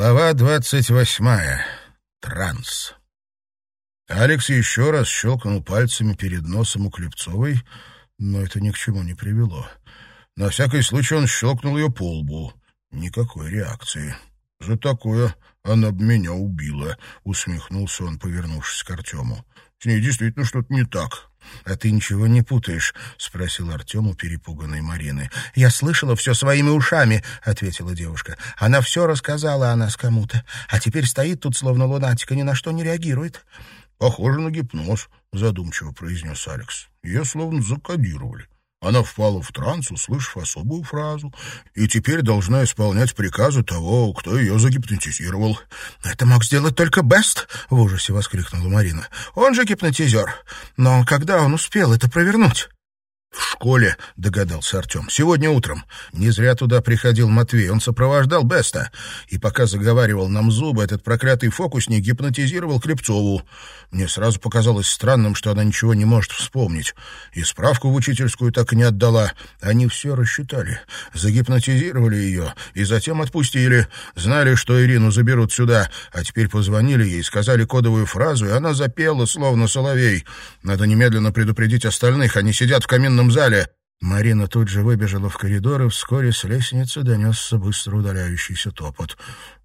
Глава двадцать восьмая. Транс. Алекс еще раз щелкнул пальцами перед носом у Клепцовой, но это ни к чему не привело. На всякий случай он щелкнул ее по лбу. Никакой реакции. «За такое она бы меня убила», — усмехнулся он, повернувшись к Артему. «С ней действительно что-то не так». «А ты ничего не путаешь?» — спросил Артем у перепуганной Марины. «Я слышала все своими ушами», — ответила девушка. «Она все рассказала о нас кому-то, а теперь стоит тут, словно лунатика, ни на что не реагирует». «Похоже на гипноз», — задумчиво произнес Алекс. «Ее словно закодировали». Она впала в транс, услышав особую фразу, и теперь должна исполнять приказы того, кто ее загипнотизировал. «Это мог сделать только Бест!» — в ужасе воскликнула Марина. «Он же гипнотизер. Но когда он успел это провернуть?» «В школе», — догадался Артем. «Сегодня утром. Не зря туда приходил Матвей. Он сопровождал Беста. И пока заговаривал нам зубы, этот проклятый фокусник гипнотизировал Клепцову. Мне сразу показалось странным, что она ничего не может вспомнить. И справку в учительскую так и не отдала. Они все рассчитали. Загипнотизировали ее и затем отпустили. Знали, что Ирину заберут сюда. А теперь позвонили ей, сказали кодовую фразу, и она запела, словно соловей. Надо немедленно предупредить остальных. Они сидят в каминном приемном зале». Марина тут же выбежала в коридор, и вскоре с лестницы донесся быстро удаляющийся топот.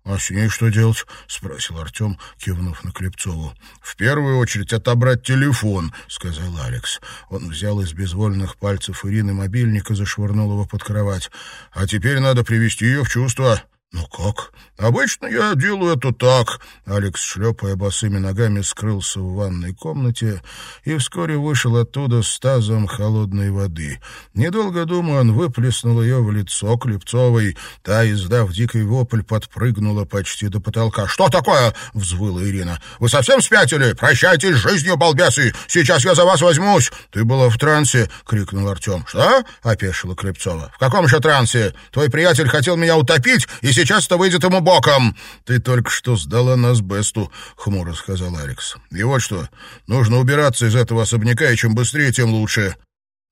«А с ней что делать?» — спросил Артем, кивнув на Клепцову. «В первую очередь отобрать телефон», — сказал Алекс. Он взял из безвольных пальцев Ирины мобильник и зашвырнул его под кровать. «А теперь надо привести ее в чувство». «Ну как? Обычно я делаю это так». Алекс, шлепая босыми ногами, скрылся в ванной комнате и вскоре вышел оттуда с тазом холодной воды. Недолго думая, он выплеснул ее в лицо Клепцовой. Та, издав дикий вопль, подпрыгнула почти до потолка. «Что такое?» — взвыла Ирина. «Вы совсем спятили? Прощайтесь с жизнью, балбесы! Сейчас я за вас возьмусь!» «Ты была в трансе!» — крикнул Артем. «Что?» — опешила Клепцова. «В каком еще трансе? Твой приятель хотел меня утопить и сейчас-то выйдет ему боком. Ты только что сдала нас Бесту, — хмуро сказал Алекс. И вот что, нужно убираться из этого особняка, и чем быстрее, тем лучше.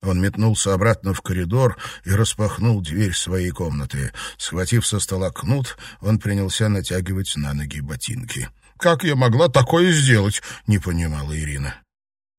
Он метнулся обратно в коридор и распахнул дверь своей комнаты. Схватив со стола кнут, он принялся натягивать на ноги ботинки. «Как я могла такое сделать?» — не понимала Ирина.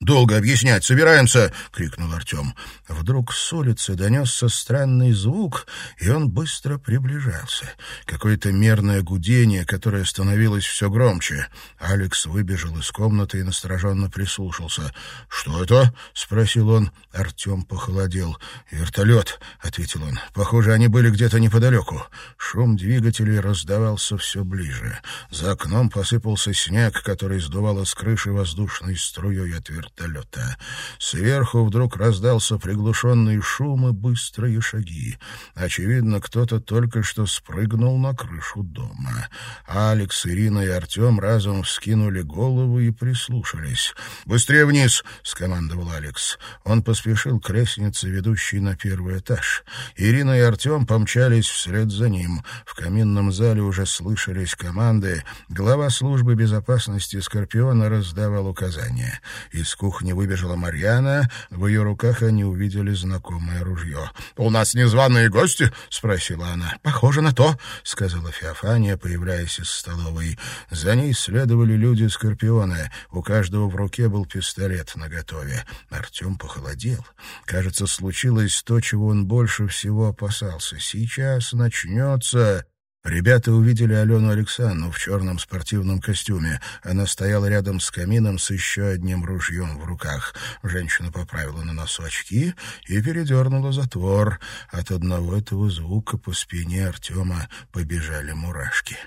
«Долго объяснять. Собираемся!» — крикнул Артем. Вдруг с улицы донесся странный звук, и он быстро приближался. Какое-то мерное гудение, которое становилось все громче. Алекс выбежал из комнаты и настороженно прислушался. «Что это?» — спросил он. Артем похолодел. «Вертолет», — ответил он. «Похоже, они были где-то неподалеку». Шум двигателей раздавался все ближе. За окном посыпался снег, который сдувало с крыши воздушной струей от вертолета вертолета. Сверху вдруг раздался приглушенный шум и быстрые шаги. Очевидно, кто-то только что спрыгнул на крышу дома. Алекс, Ирина и Артем разом вскинули головы и прислушались. «Быстрее вниз!» — скомандовал Алекс. Он поспешил к лестнице, ведущей на первый этаж. Ирина и Артем помчались вслед за ним. В каминном зале уже слышались команды. Глава службы безопасности «Скорпиона» раздавал указания. Из кухни выбежала Марьяна. В ее руках они увидели знакомое ружье. «У нас незваные гости?» — спросила она. «Похоже на то», — сказала Феофания, появляясь из столовой. За ней следовали люди Скорпиона. У каждого в руке был пистолет наготове. Артем похолодел. Кажется, случилось то, чего он больше всего опасался. «Сейчас начнется...» Ребята увидели Алену Александру в черном спортивном костюме. Она стояла рядом с камином с еще одним ружьем в руках. Женщина поправила на носу очки и передернула затвор. От одного этого звука по спине Артема побежали мурашки.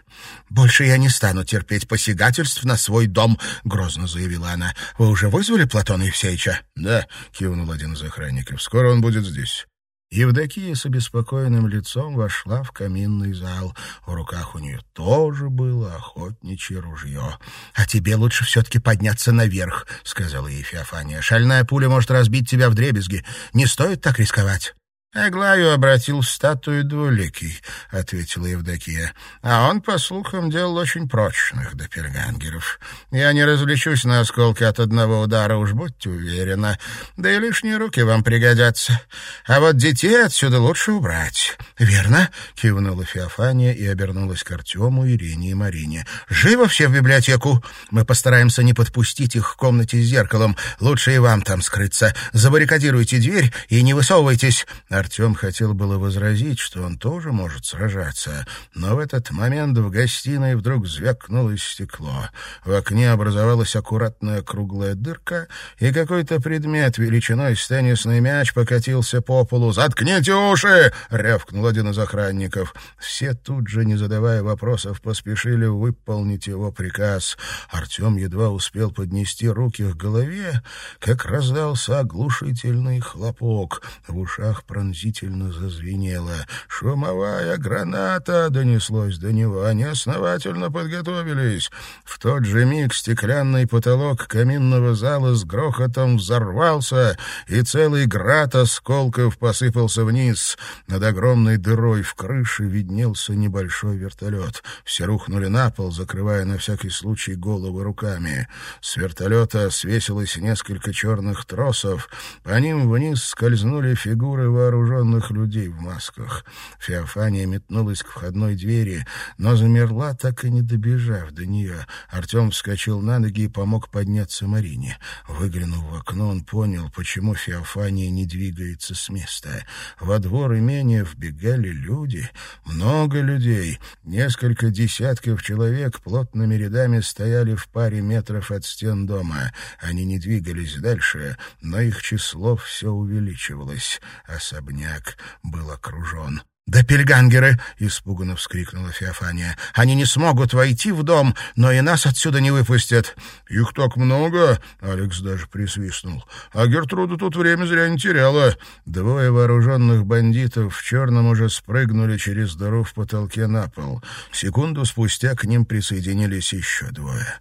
«Больше я не стану терпеть посягательств на свой дом», — грозно заявила она. «Вы уже вызвали Платона Евсеевича?» «Да», — кивнул один из охранников. «Скоро он будет здесь». Евдокия с обеспокоенным лицом вошла в каминный зал. В руках у нее тоже было охотничье ружье. — А тебе лучше все-таки подняться наверх, — сказала ей Феофания. — Шальная пуля может разбить тебя в дребезги. Не стоит так рисковать. «Аглаю обратил в статую двуликий», — ответила Евдокия. «А он, по слухам, делал очень прочных допергангеров. Я не развлечусь на осколки от одного удара, уж будьте уверены. Да и лишние руки вам пригодятся. А вот детей отсюда лучше убрать». «Верно», — кивнула Феофания и обернулась к Артему, Ирине и Марине. «Живо все в библиотеку. Мы постараемся не подпустить их к комнате с зеркалом. Лучше и вам там скрыться. Забаррикадируйте дверь и не высовывайтесь». Артем хотел было возразить, что он тоже может сражаться, но в этот момент в гостиной вдруг звякнуло стекло. В окне образовалась аккуратная круглая дырка, и какой-то предмет величиной с теннисный мяч покатился по полу. «Заткните уши!» — рявкнул один из охранников. Все тут же, не задавая вопросов, поспешили выполнить его приказ. Артем едва успел поднести руки к голове, как раздался оглушительный хлопок. В ушах проносился пронзительно зазвенело. «Шумовая граната!» — донеслось до него. Они основательно подготовились. В тот же миг стеклянный потолок каминного зала с грохотом взорвался, и целый град осколков посыпался вниз. Над огромной дырой в крыше виднелся небольшой вертолет. Все рухнули на пол, закрывая на всякий случай головы руками. С вертолета свесилось несколько черных тросов. По ним вниз скользнули фигуры вооруженных вооруженных людей в масках. Феофания метнулась к входной двери, но замерла, так и не добежав до нее. Артем вскочил на ноги и помог подняться Марине. Выглянув в окно, он понял, почему Феофания не двигается с места. Во двор имения вбегали люди, много людей. Несколько десятков человек плотными рядами стояли в паре метров от стен дома. Они не двигались дальше, но их число все увеличивалось. Особенно особняк был окружен. «Да пельгангеры!» — испуганно вскрикнула Феофания. «Они не смогут войти в дом, но и нас отсюда не выпустят». «Их так много!» — Алекс даже присвистнул. «А Гертруда тут время зря не теряла». Двое вооруженных бандитов в черном уже спрыгнули через дыру в потолке на пол. Секунду спустя к ним присоединились еще двое.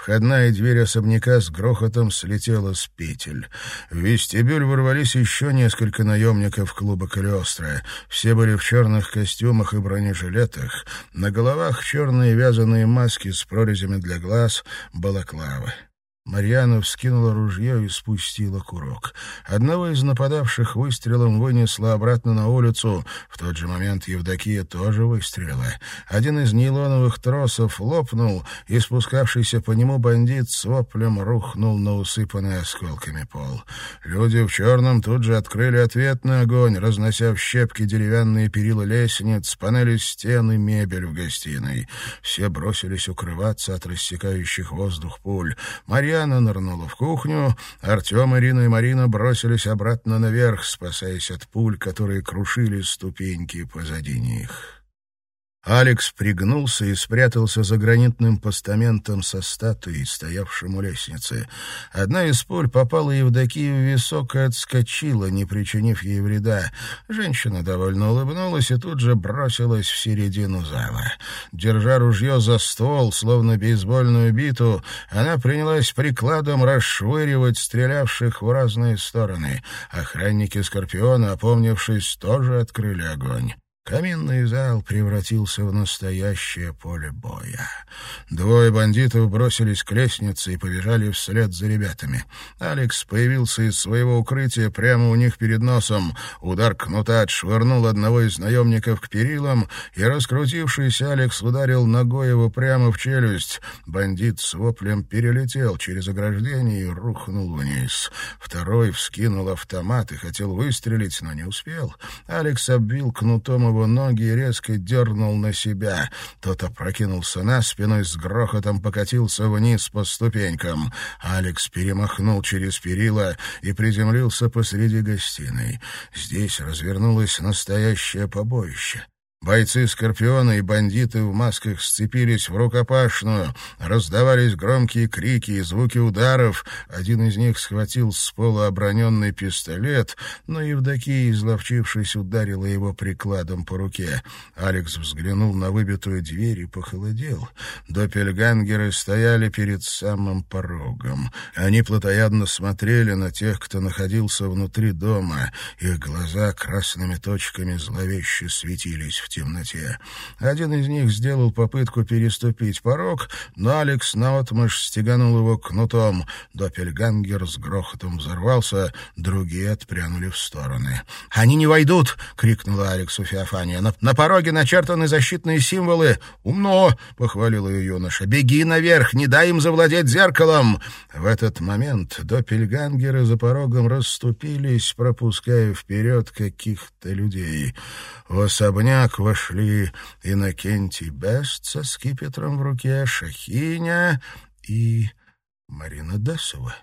Входная дверь особняка с грохотом слетела с петель. В вестибюль ворвались еще несколько наемников клуба «Калиостро». Все были в черных костюмах и бронежилетах, на головах черные вязаные маски с прорезями для глаз, балаклавы. Марьяна вскинула ружье и спустила курок. Одного из нападавших выстрелом вынесла обратно на улицу. В тот же момент Евдокия тоже выстрелила. Один из нейлоновых тросов лопнул, и спускавшийся по нему бандит с воплем рухнул на усыпанный осколками пол. Люди в черном тут же открыли ответный огонь, разнося в щепки деревянные перила лестниц, панели стен и мебель в гостиной. Все бросились укрываться от рассекающих воздух пуль. Марьяна Марьяна нырнула в кухню, Артем, Ирина и Марина бросились обратно наверх, спасаясь от пуль, которые крушили ступеньки позади них. Алекс пригнулся и спрятался за гранитным постаментом со статуей, стоявшим у лестницы. Одна из пуль попала Евдокию в висок и отскочила, не причинив ей вреда. Женщина довольно улыбнулась и тут же бросилась в середину зала. Держа ружье за ствол, словно бейсбольную биту, она принялась прикладом расшвыривать стрелявших в разные стороны. Охранники Скорпиона, опомнившись, тоже открыли огонь. Каминный зал превратился в настоящее поле боя. Двое бандитов бросились к лестнице и побежали вслед за ребятами. Алекс появился из своего укрытия прямо у них перед носом. Удар кнута отшвырнул одного из наемников к перилам, и раскрутившийся Алекс ударил ногой его прямо в челюсть. Бандит с воплем перелетел через ограждение и рухнул вниз. Второй вскинул автомат и хотел выстрелить, но не успел. Алекс обвил кнутом его ноги и резко дернул на себя. Тот опрокинулся на спину и с грохотом покатился вниз по ступенькам. Алекс перемахнул через перила и приземлился посреди гостиной. Здесь развернулось настоящее побоище. Бойцы «Скорпиона» и бандиты в масках сцепились в рукопашную, раздавались громкие крики и звуки ударов. Один из них схватил с пола оброненный пистолет, но Евдокия, изловчившись, ударила его прикладом по руке. Алекс взглянул на выбитую дверь и похолодел. Доппельгангеры стояли перед самым порогом. Они плотоядно смотрели на тех, кто находился внутри дома. Их глаза красными точками зловеще светились в темноте. Один из них сделал попытку переступить порог, но Алекс наотмашь стеганул его кнутом. Доппельгангер с грохотом взорвался, другие отпрянули в стороны. «Они не войдут!» — крикнула Алексу Феофания. «На, на пороге начертаны защитные символы!» «Умно!» — похвалил ее юноша. «Беги наверх, не дай им завладеть зеркалом!» В этот момент доппельгангеры за порогом расступились, пропуская вперед каких-то людей. В особняк вошли Иннокентий Бест со скипетром в руке, Шахиня и Марина Десова.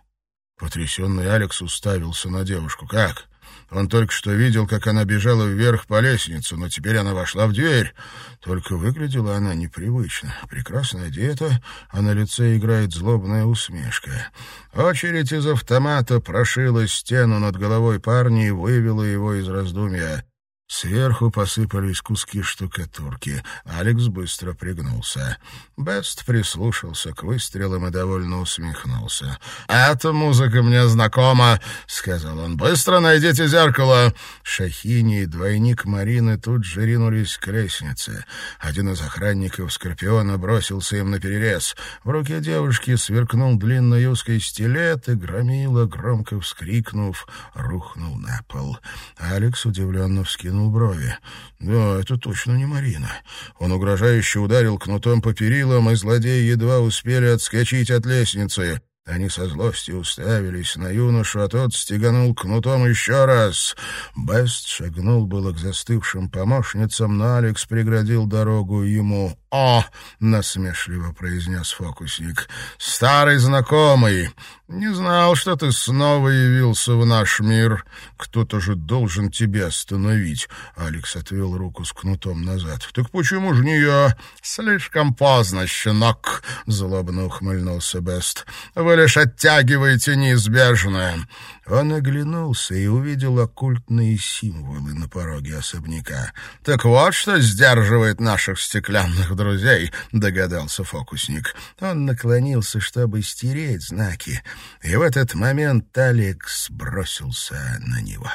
Потрясенный Алекс уставился на девушку. «Как?» Он только что видел, как она бежала вверх по лестнице, но теперь она вошла в дверь. Только выглядела она непривычно. Прекрасно одета, а на лице играет злобная усмешка. Очередь из автомата прошила стену над головой парня и вывела его из раздумья. Сверху посыпались куски штукатурки. Алекс быстро пригнулся. Бест прислушался к выстрелам и довольно усмехнулся. «Эта музыка мне знакома», — сказал он. «Быстро найдите зеркало». Шахини и двойник Марины тут же ринулись к лестнице. Один из охранников Скорпиона бросился им на перерез. В руке девушки сверкнул длинный узкий стилет, и громила, громко вскрикнув, рухнул на пол. Алекс удивленно вскинул вскинул брови. «Да, это точно не Марина». Он угрожающе ударил кнутом по перилам, и злодеи едва успели отскочить от лестницы. Они со злостью уставились на юношу, а тот стеганул кнутом еще раз. Бест шагнул было к застывшим помощницам, но Алекс преградил дорогу ему. «О!» — насмешливо произнес фокусник. «Старый знакомый! Не знал, что ты снова явился в наш мир. Кто-то же должен тебя остановить». Алекс отвел руку с кнутом назад. «Так почему же не я?» «Слишком поздно, щенок!» — злобно ухмыльнулся Бест. «Вы лишь оттягиваете неизбежное». Он оглянулся и увидел оккультные символы на пороге особняка. «Так вот что сдерживает наших стеклянных друзей», — догадался фокусник. Он наклонился, чтобы стереть знаки, и в этот момент Алекс бросился на него.